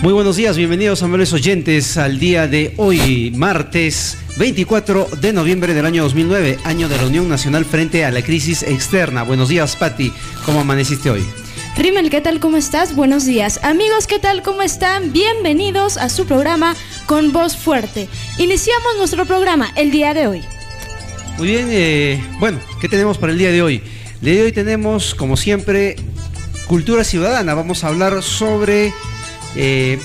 Muy buenos días, bienvenidos amables oyentes al día de hoy, martes 24 de noviembre del año 2009, año de la Unión Nacional frente a la crisis externa. Buenos días, Patti, ¿cómo amaneciste hoy? Rimmel, ¿qué tal? ¿Cómo estás? Buenos días. Amigos, ¿qué tal? ¿Cómo están? Bienvenidos a su programa Con Voz Fuerte. Iniciamos nuestro programa el día de hoy. Muy bien, eh, bueno, ¿qué tenemos para el día de hoy? El día de hoy tenemos, como siempre, cultura ciudadana. Vamos a hablar sobre eh,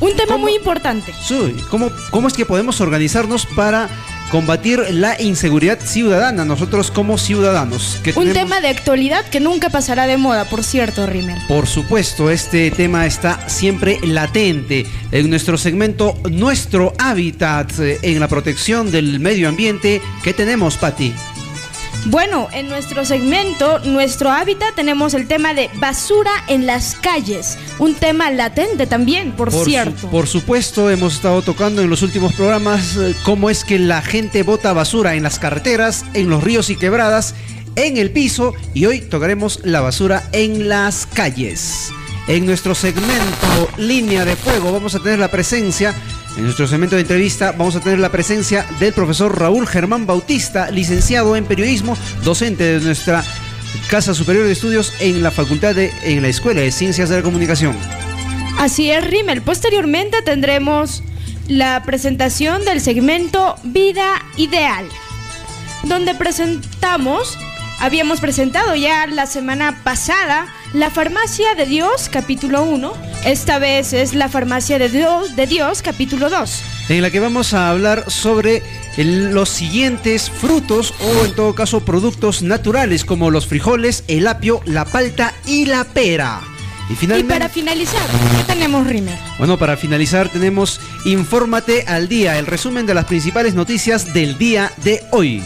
un tema muy importante. Sí, ¿cómo, ¿Cómo es que podemos organizarnos para combatir la inseguridad ciudadana, nosotros como ciudadanos. Un tema de actualidad que nunca pasará de moda, por cierto, Rimmel. Por supuesto, este tema está siempre latente en nuestro segmento Nuestro Hábitat, eh, en la protección del medio ambiente. ¿Qué tenemos, Patti? Bueno, en nuestro segmento, nuestro hábitat, tenemos el tema de basura en las calles. Un tema latente también, por, cierto. por supuesto, hemos estado tocando en los últimos programas eh, cómo es que la gente bota basura en las carreteras, en los ríos y quebradas, en el piso y hoy tocaremos la basura en las calles. En nuestro segmento Línea de Fuego vamos a tener la presencia en nuestro segmento de entrevista vamos a tener la presencia del profesor Raúl Germán Bautista, licenciado en periodismo, docente de nuestra Casa Superior de Estudios en la Facultad de en la Escuela de Ciencias de la Comunicación. Así es, Rimmel. Posteriormente tendremos la presentación del segmento Vida Ideal, donde presentamos, habíamos presentado ya la semana pasada, la Farmacia de Dios, capítulo 1. Esta vez es la Farmacia de Dios, de Dios, capítulo 2. En la que vamos a hablar sobre los siguientes frutos o en todo caso productos naturales como los frijoles, el apio, la palta y la pera. Y, finalmente, y para finalizar, ¿qué tenemos, Rimer? Bueno, para finalizar tenemos Infórmate al día, el resumen de las principales noticias del día de hoy.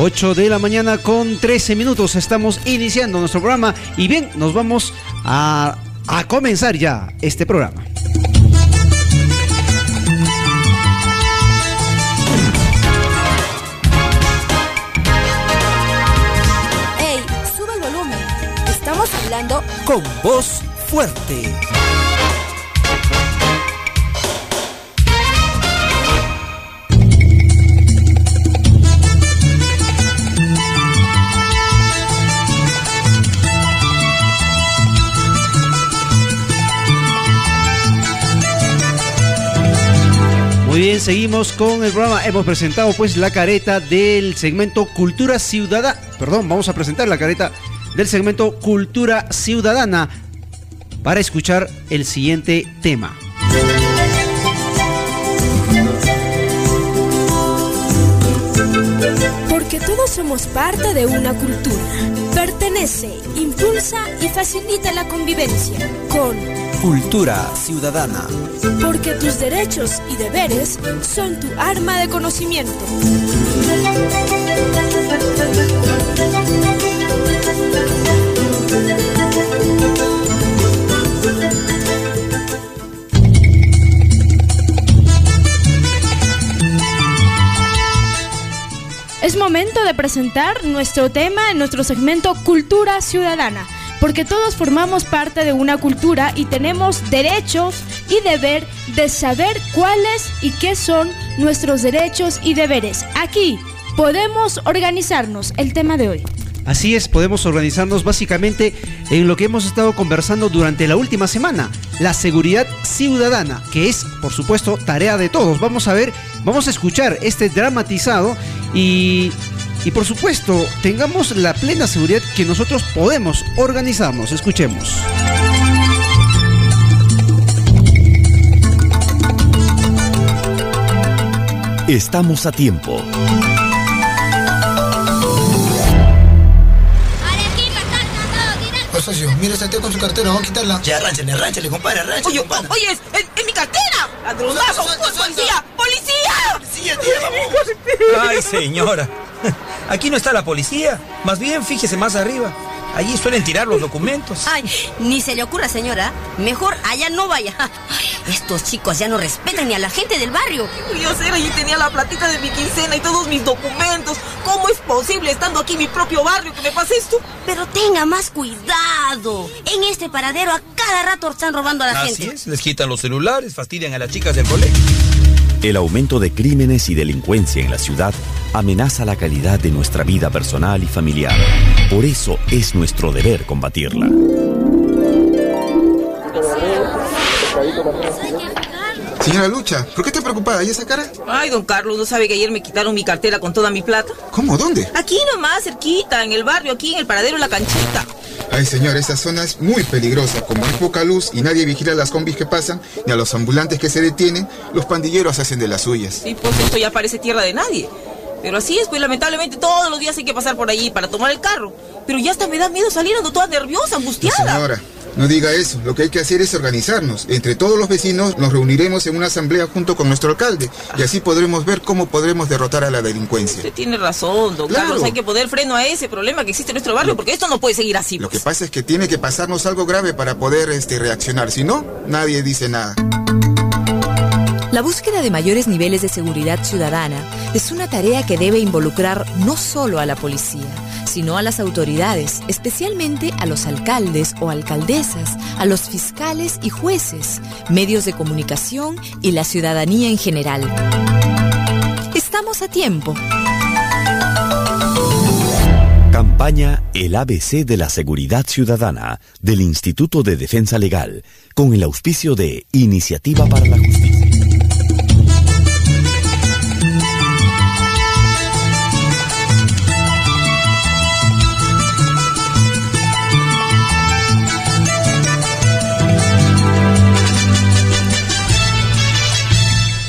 8 de la mañana con 13 minutos. Estamos iniciando nuestro programa y bien, nos vamos a, comenzar ya este programa. ¡Ey! Sube el volumen. Estamos hablando con voz fuerte. Bien, seguimos con el programa. Hemos presentado pues la careta del segmento Cultura Ciudadana. Perdón, vamos a presentar la careta del segmento Cultura Ciudadana para escuchar el siguiente tema. Porque todos somos parte de una cultura. Pertenece, impulsa y facilita la convivencia con Cultura Ciudadana. Porque tus derechos y deberes son tu arma de conocimiento. Es momento de presentar nuestro tema en nuestro segmento Cultura Ciudadana porque todos formamos parte de una cultura y tenemos derechos y deber de saber cuáles y qué son nuestros derechos y deberes. Aquí podemos organizarnos, el tema de hoy. Así es, podemos organizarnos básicamente en lo que hemos estado conversando durante la última semana, la seguridad ciudadana, que es, por supuesto, tarea de todos. Vamos a ver, vamos a escuchar este dramatizado y y por supuesto, tengamos la plena seguridad que nosotros podemos organizarnos. Escuchemos. Estamos a tiempo. socio, mira tío con su cartera, vamos a quitarla. Ya, arránchale, arránchale, compadre, arránchale. Oye, oye, es, es, mi cartera. ¡Ladronazo! ¡Policía! ¡Policía! ¡Policía, Ay, señora. Aquí no está la policía. Más bien, fíjese más arriba. Allí suelen tirar los documentos. Ay, ni se le ocurra, señora. Mejor allá no vaya. estos chicos ya no respetan ni a la gente del barrio. Yo sé, allí tenía la platita de mi quincena y todos mis documentos. ¿Cómo es posible, estando aquí en mi propio barrio, que me pase esto? Pero tenga más cuidado. En este paradero acá cada rato están robando a la Así gente. es, les quitan los celulares, fastidian a las chicas del colegio. El aumento de crímenes y delincuencia en la ciudad amenaza la calidad de nuestra vida personal y familiar. Por eso es nuestro deber combatirla. Señora Lucha, ¿por qué está preocupada? ¿Y esa cara? Ay, don Carlos, ¿no sabe que ayer me quitaron mi cartera con toda mi plata? ¿Cómo? ¿Dónde? Aquí nomás, cerquita, en el barrio, aquí en el paradero de la canchita. Ay, señor, esa zona es muy peligrosa. Como hay poca luz y nadie vigila las combis que pasan, ni a los ambulantes que se detienen, los pandilleros hacen de las suyas. Sí, pues esto ya parece tierra de nadie. Pero así es, pues lamentablemente todos los días hay que pasar por allí para tomar el carro. Pero ya hasta me da miedo salir ando toda nerviosa, angustiada. Señora, no diga eso. Lo que hay que hacer es organizarnos. Entre todos los vecinos nos reuniremos en una asamblea junto con nuestro alcalde y así podremos ver cómo podremos derrotar a la delincuencia. Usted tiene razón, don Claro. Carlos. Hay que poner freno a ese problema que existe en nuestro barrio porque esto no puede seguir así. Lo que pues. pasa es que tiene que pasarnos algo grave para poder este, reaccionar. Si no, nadie dice nada. La búsqueda de mayores niveles de seguridad ciudadana es una tarea que debe involucrar no solo a la policía, sino a las autoridades, especialmente a los alcaldes o alcaldesas, a los fiscales y jueces, medios de comunicación y la ciudadanía en general. Estamos a tiempo. Campaña El ABC de la Seguridad Ciudadana del Instituto de Defensa Legal, con el auspicio de Iniciativa para la Justicia.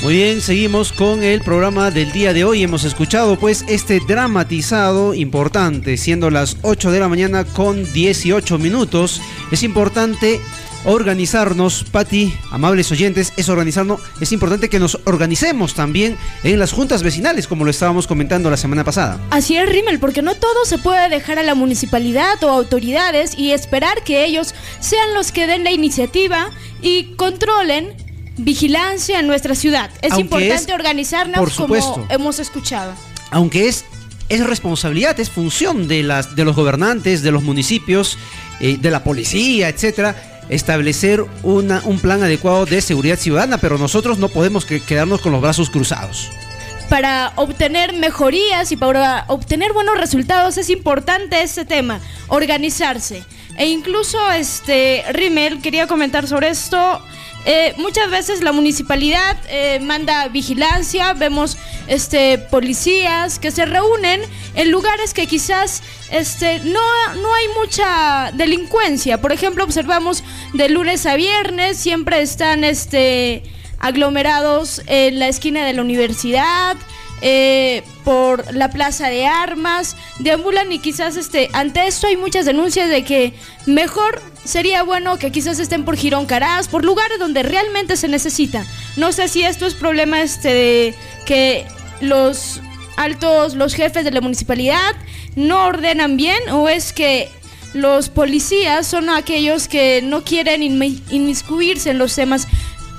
Muy bien, seguimos con el programa del día de hoy. Hemos escuchado pues este dramatizado importante, siendo las 8 de la mañana con 18 minutos. Es importante organizarnos, Pati, amables oyentes, es organizarnos, es importante que nos organicemos también en las juntas vecinales, como lo estábamos comentando la semana pasada. Así es, Rimmel, porque no todo se puede dejar a la municipalidad o autoridades y esperar que ellos sean los que den la iniciativa y controlen vigilancia en nuestra ciudad. Es Aunque importante es- organizarnos como hemos escuchado. aunque es, es responsabilidad, es función de, las, de los gobernantes, de los municipios, eh, de la policía, etcétera, establecer una, un plan adecuado de seguridad ciudadana, pero nosotros no podemos que- quedarnos con los brazos cruzados. Para obtener mejorías y para obtener buenos resultados es importante este tema, organizarse. E incluso, este, Rimmel, quería comentar sobre esto. eh, muchas veces la municipalidad eh, manda vigilancia, vemos este, policías que se reúnen en lugares que quizás este, no, no hay mucha delincuencia. Por ejemplo, observamos de lunes a viernes, siempre están este, aglomerados en la esquina de la universidad, eh, por la plaza de armas, deambulan y quizás este, ante esto hay muchas denuncias de que mejor sería bueno que quizás estén por Girón Caraz, por lugares donde realmente se necesita. No sé si esto es problema este de que los altos, los jefes de la municipalidad no ordenan bien o es que los policías son aquellos que no quieren inmi- inmiscuirse en los temas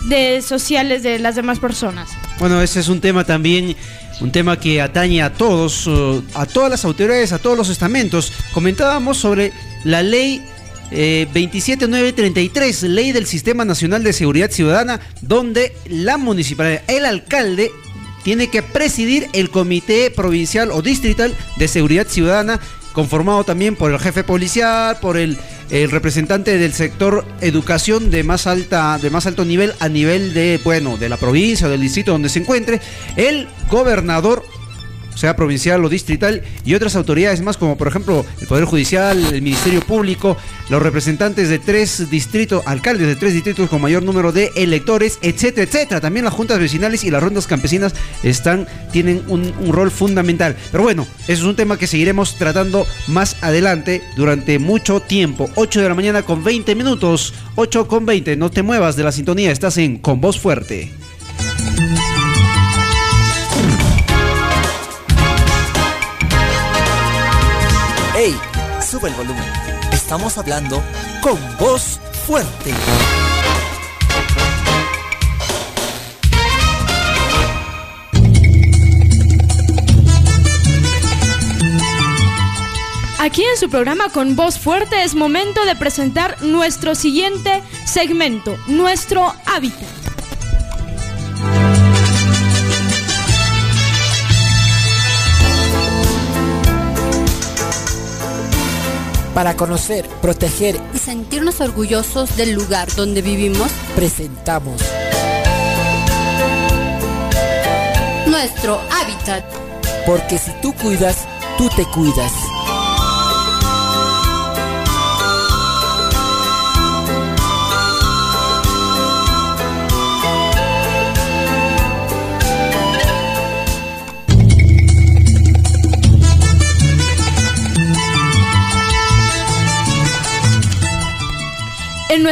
de sociales de las demás personas. Bueno, ese es un tema también, un tema que atañe a todos, uh, a todas las autoridades, a todos los estamentos. Comentábamos sobre la ley eh, 27933, ley del Sistema Nacional de Seguridad Ciudadana, donde la municipalidad, el alcalde, tiene que presidir el Comité Provincial o Distrital de Seguridad Ciudadana, conformado también por el jefe policial, por el, el representante del sector educación de más alta, de más alto nivel a nivel de, bueno, de la provincia o del distrito donde se encuentre, el gobernador sea provincial o distrital, y otras autoridades más, como por ejemplo el Poder Judicial, el Ministerio Público, los representantes de tres distritos, alcaldes de tres distritos con mayor número de electores, etcétera, etcétera. También las juntas vecinales y las rondas campesinas están, tienen un, un rol fundamental. Pero bueno, eso es un tema que seguiremos tratando más adelante durante mucho tiempo. 8 de la mañana con 20 minutos, 8 con 20. No te muevas de la sintonía, estás en Con Voz Fuerte. Sube el volumen. Estamos hablando con voz fuerte. Aquí en su programa con voz fuerte es momento de presentar nuestro siguiente segmento, nuestro hábitat. Para conocer, proteger y sentirnos orgullosos del lugar donde vivimos, presentamos nuestro hábitat. Porque si tú cuidas, tú te cuidas.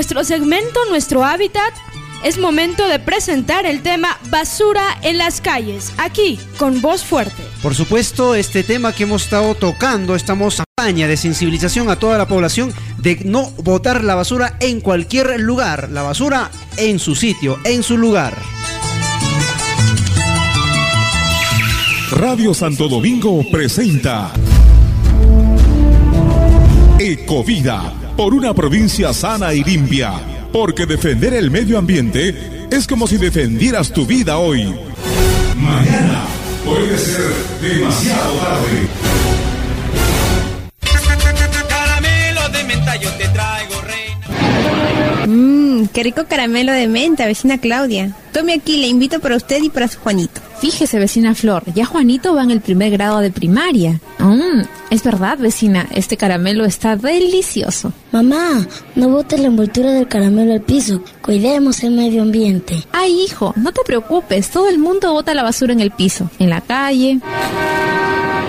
Nuestro segmento, nuestro hábitat, es momento de presentar el tema basura en las calles, aquí con voz fuerte. Por supuesto, este tema que hemos estado tocando, estamos en campaña de sensibilización a toda la población de no botar la basura en cualquier lugar, la basura en su sitio, en su lugar. Radio Santo Domingo presenta Ecovida por una provincia sana y limpia. Porque defender el medio ambiente es como si defendieras tu vida hoy. Mañana puede ser demasiado tarde. Caramelo de menta yo te traigo, reina. Mmm, qué rico caramelo de menta, vecina Claudia. Tome aquí, le invito para usted y para su Juanito. Fíjese, vecina Flor, ya Juanito va en el primer grado de primaria. Mmm, es verdad, vecina, este caramelo está delicioso. Mamá, no botes la envoltura del caramelo al piso. Cuidemos el medio ambiente. Ay, hijo, no te preocupes, todo el mundo bota la basura en el piso, en la calle.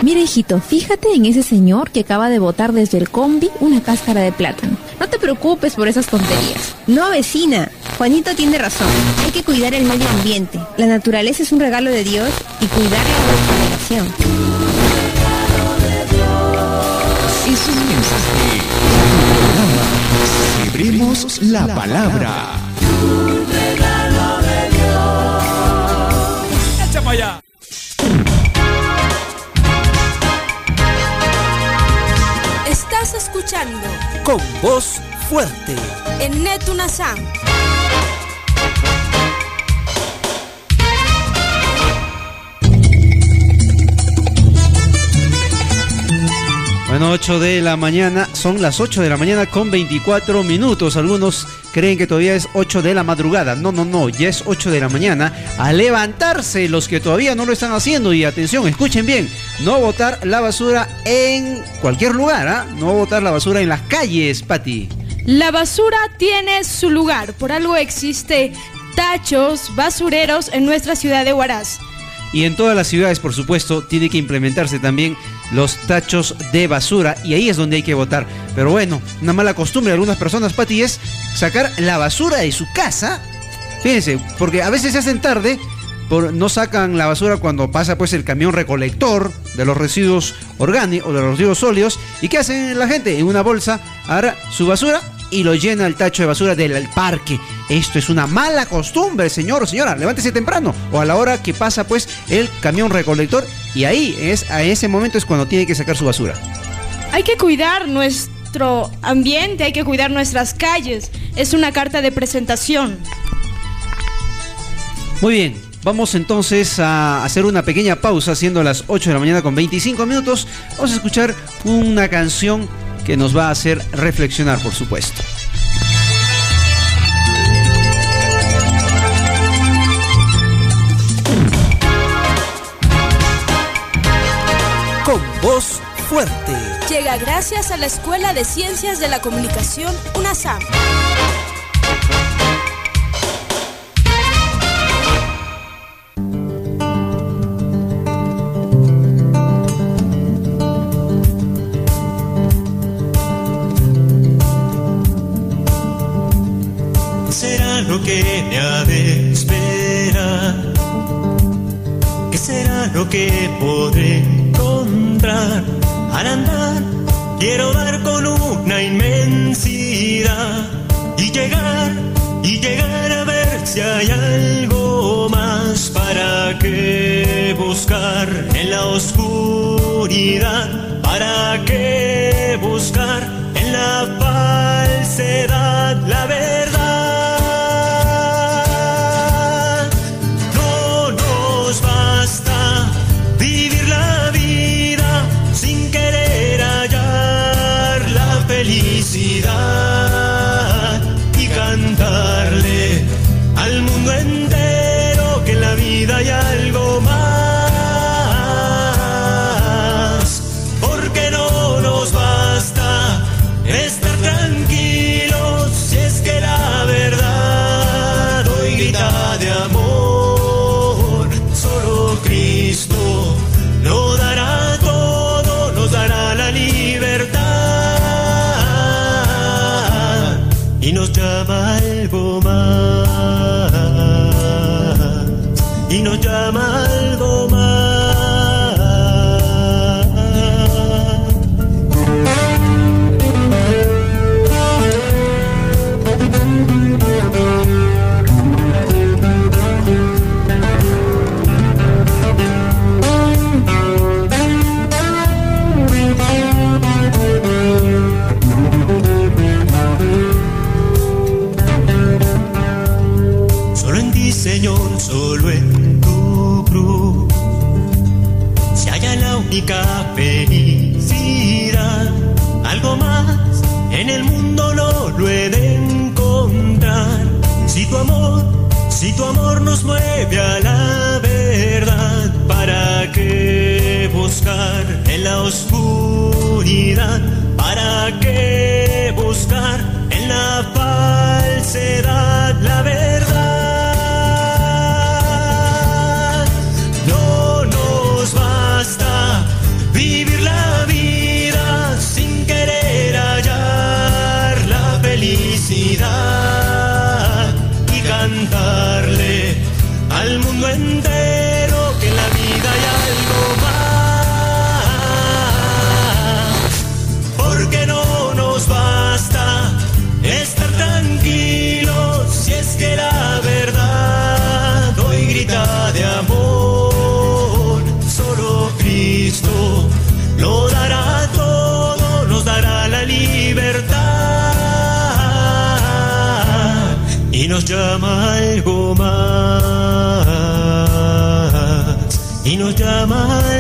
Mira, hijito, fíjate en ese señor que acaba de botar desde el combi una cáscara de plátano. No te preocupes por esas tonterías. No, vecina. Juanito tiene razón. Hay que cuidar el medio ambiente. La naturaleza es un regalo de Dios y cuidarla es nuestra obligación. Es un mensaje. Celebremos la palabra. Echa para allá. Estás escuchando Con voz fuerte. en Netunazam. Bueno, 8 de la mañana, son las 8 de la mañana con 24 minutos. Algunos creen que todavía es 8 de la madrugada. No, no, no, ya es 8 de la mañana. A levantarse los que todavía no lo están haciendo. Y atención, escuchen bien, no botar la basura en cualquier lugar, ¿ah? No botar la basura en las calles, Pati. La basura tiene su lugar, por algo existe tachos, basureros en nuestra ciudad de Huaraz. Y en todas las ciudades, por supuesto, tiene que implementarse también los tachos de basura y ahí es donde hay que votar. Pero bueno, una mala costumbre de algunas personas, Pati, es sacar la basura de su casa. Fíjense, porque a veces se hacen tarde, por, no sacan la basura cuando pasa pues el camión recolector de los residuos orgánicos o de los residuos sólidos. ¿Y qué hacen la gente? En una bolsa, agarra su basura y lo llena el tacho de basura del parque. Esto es una mala costumbre, señor o señora. Levántese temprano o a la hora que pasa pues el camión recolector y ahí es a ese momento es cuando tiene que sacar su basura. Hay que cuidar nuestro ambiente, hay que cuidar nuestras calles. Es una carta de presentación. Muy bien, vamos entonces a hacer una pequeña pausa siendo las 8 de la mañana con 25 minutos. Vamos a escuchar una canción que nos va a hacer reflexionar, por supuesto. Con voz fuerte. Llega gracias a la Escuela de Ciencias de la Comunicación, UNASAM. que podré encontrar al andar. Quiero dar con una inmensidad y llegar, y llegar a ver si hay algo más para que buscar en la oscuridad, para que buscar en la falsedad. when they My jamal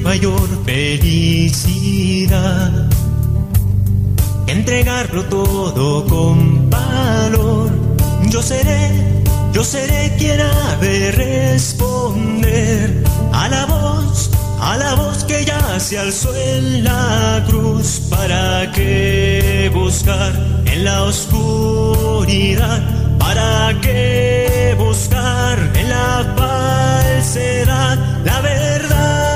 mayor felicidad entregarlo todo con valor. Yo seré, yo seré quien ha de responder a la voz, a la voz que ya se alzó en la cruz. ¿Para qué buscar en la oscuridad? ¿Para qué buscar en la falsedad la verdad?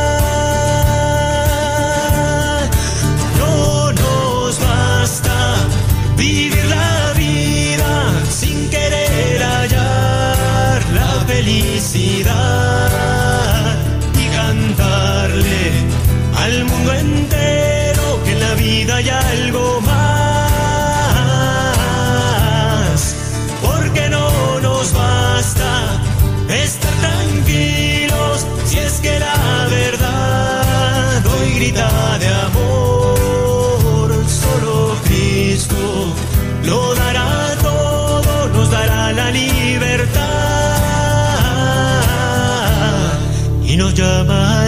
nos llama